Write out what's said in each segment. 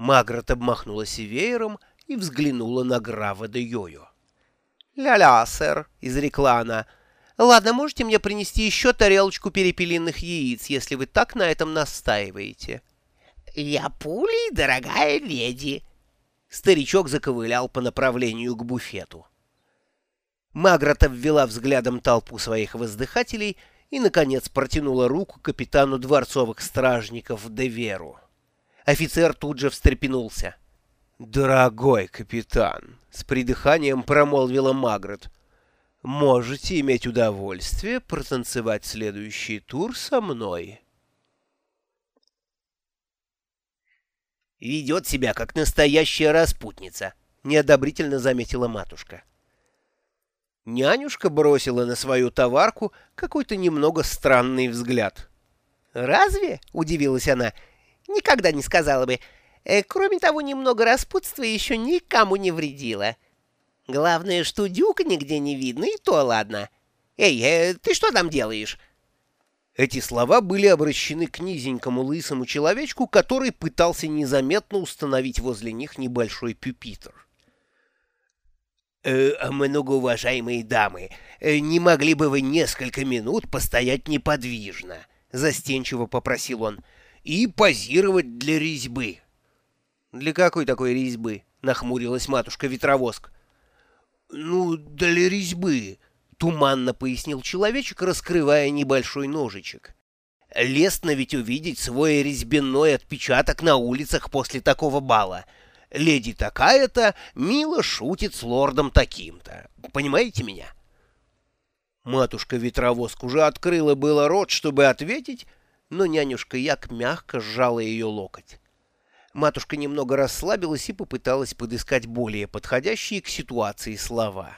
Магрот обмахнулась веером и взглянула на Грава де Йо-Йо. «Ля-ля, сэр», — изрекла она. «Ладно, можете мне принести еще тарелочку перепелиных яиц, если вы так на этом настаиваете?» «Я пулей, дорогая леди!» Старичок заковылял по направлению к буфету. Магрот обвела взглядом толпу своих воздыхателей и, наконец, протянула руку капитану дворцовых стражников Деверу. Офицер тут же встрепенулся. «Дорогой капитан!» — с придыханием промолвила Магрот. «Можете иметь удовольствие протанцевать следующий тур со мной». «Ведет себя, как настоящая распутница», — неодобрительно заметила матушка. Нянюшка бросила на свою товарку какой-то немного странный взгляд. «Разве?» — удивилась она. «Никогда не сказала бы. Э, кроме того, немного распутства еще никому не вредило. Главное, что дюка нигде не видно, и то ладно. Эй, э, ты что там делаешь?» Эти слова были обращены к низенькому лысому человечку, который пытался незаметно установить возле них небольшой пюпитр. «Э, «Многоуважаемые дамы, э, не могли бы вы несколько минут постоять неподвижно?» — застенчиво попросил он. «И позировать для резьбы». «Для какой такой резьбы?» — нахмурилась матушка-ветровоск. «Ну, для резьбы», — туманно пояснил человечек, раскрывая небольшой ножичек. «Лестно ведь увидеть свой резьбенной отпечаток на улицах после такого бала» леди такая-то мило шутит с лордом таким-то. Понимаете меня?» Матушка-ветровозк уже открыла было рот, чтобы ответить, но нянюшка Як мягко сжала ее локоть. Матушка немного расслабилась и попыталась подыскать более подходящие к ситуации слова.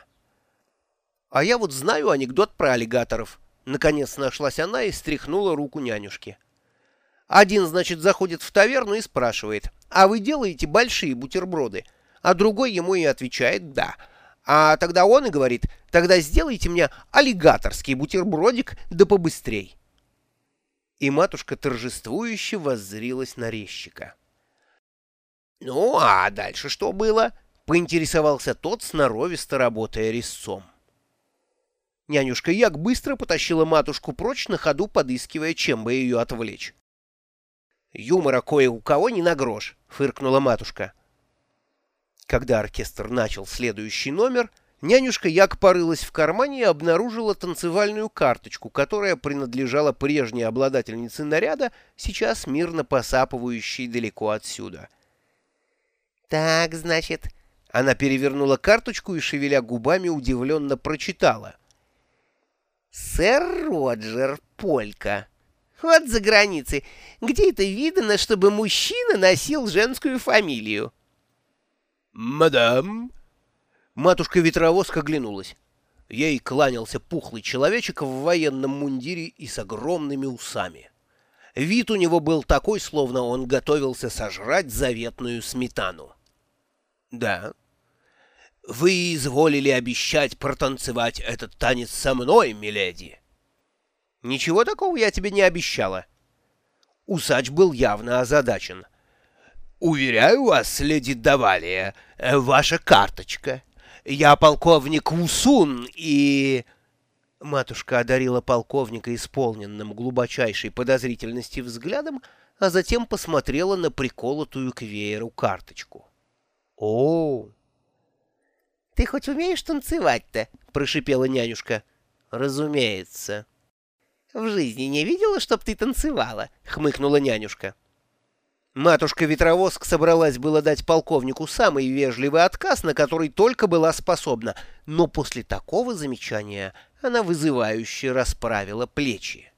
«А я вот знаю анекдот про аллигаторов». Наконец нашлась она и стряхнула руку нянюшки. Один, значит, заходит в таверну и спрашивает, «А вы делаете большие бутерброды?» А другой ему и отвечает «да». А тогда он и говорит, «Тогда сделайте мне аллигаторский бутербродик, да побыстрей». И матушка торжествующе воззрилась на резчика. «Ну, а дальше что было?» — поинтересовался тот, сноровисто работая резцом. Нянюшка Як быстро потащила матушку прочь на ходу, подыскивая, чем бы ее отвлечь. «Юмора кое у кого не на грош», — фыркнула матушка. Когда оркестр начал следующий номер, нянюшка Як порылась в кармане и обнаружила танцевальную карточку, которая принадлежала прежней обладательнице наряда, сейчас мирно посапывающей далеко отсюда. «Так, значит...» Она перевернула карточку и, шевеля губами, удивленно прочитала. «Сэр Роджер Полька». Вот за границей. Где это видно, чтобы мужчина носил женскую фамилию? «Мадам!» Матушка-ветровозка оглянулась. Ей кланялся пухлый человечек в военном мундире и с огромными усами. Вид у него был такой, словно он готовился сожрать заветную сметану. «Да». «Вы изволили обещать протанцевать этот танец со мной, миледи?» «Ничего такого я тебе не обещала». Усач был явно озадачен. «Уверяю вас, леди Давалия, ваша карточка. Я полковник Усун и...» Матушка одарила полковника исполненным глубочайшей подозрительности взглядом, а затем посмотрела на приколотую к вееру карточку. «О!» «Ты хоть умеешь танцевать-то?» — прошипела нянюшка. «Разумеется». «В жизни не видела, чтоб ты танцевала», — хмыкнула нянюшка. Матушка-ветровоск собралась было дать полковнику самый вежливый отказ, на который только была способна, но после такого замечания она вызывающе расправила плечи.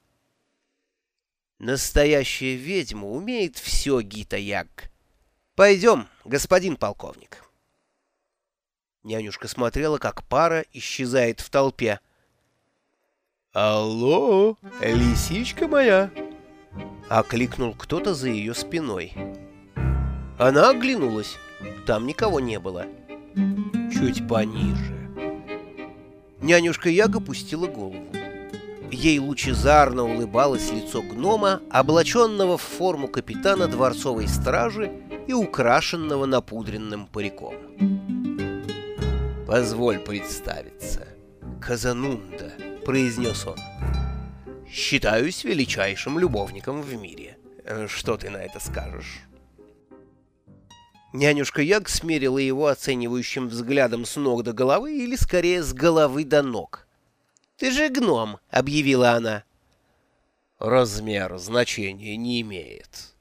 Настоящая ведьма умеет все, Гита Яг. Пойдем, господин полковник. Нянюшка смотрела, как пара исчезает в толпе. «Алло, лисичка моя!» — окликнул кто-то за ее спиной. Она оглянулась. Там никого не было. Чуть пониже. Нянюшка Яга пустила голову. Ей лучезарно улыбалось лицо гнома, облаченного в форму капитана дворцовой стражи и украшенного напудренным париком. «Позволь представиться. Казанунда», — произнес он. «Считаюсь величайшим любовником в мире. Что ты на это скажешь?» Нянюшка Яг смерила его оценивающим взглядом с ног до головы или, скорее, с головы до ног. «Ты же гном», — объявила она. «Размер значения не имеет».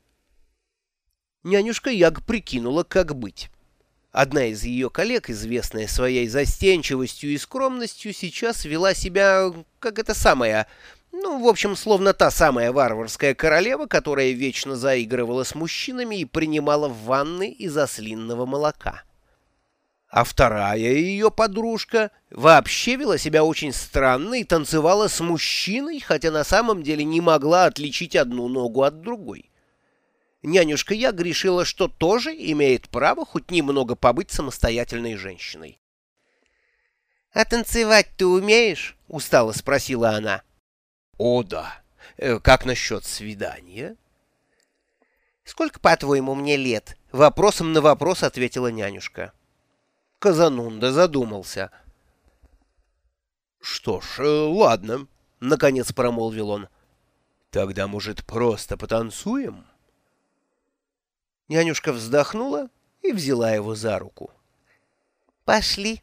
Нянюшка Яг прикинула, как быть. Одна из ее коллег, известная своей застенчивостью и скромностью, сейчас вела себя, как это самое, ну, в общем, словно та самая варварская королева, которая вечно заигрывала с мужчинами и принимала ванны из ослинного молока. А вторая ее подружка вообще вела себя очень странно и танцевала с мужчиной, хотя на самом деле не могла отличить одну ногу от другой. Нянюшка Яг решила, что тоже имеет право хоть немного побыть самостоятельной женщиной. «А танцевать ты умеешь?» — устало спросила она. «О, да. Э, как насчет свидания?» «Сколько, по-твоему, мне лет?» — вопросом на вопрос ответила нянюшка. Казанунда задумался. «Что ж, э, ладно», — наконец промолвил он. «Тогда, может, просто потанцуем?» Нянюшка вздохнула и взяла его за руку. «Пошли»,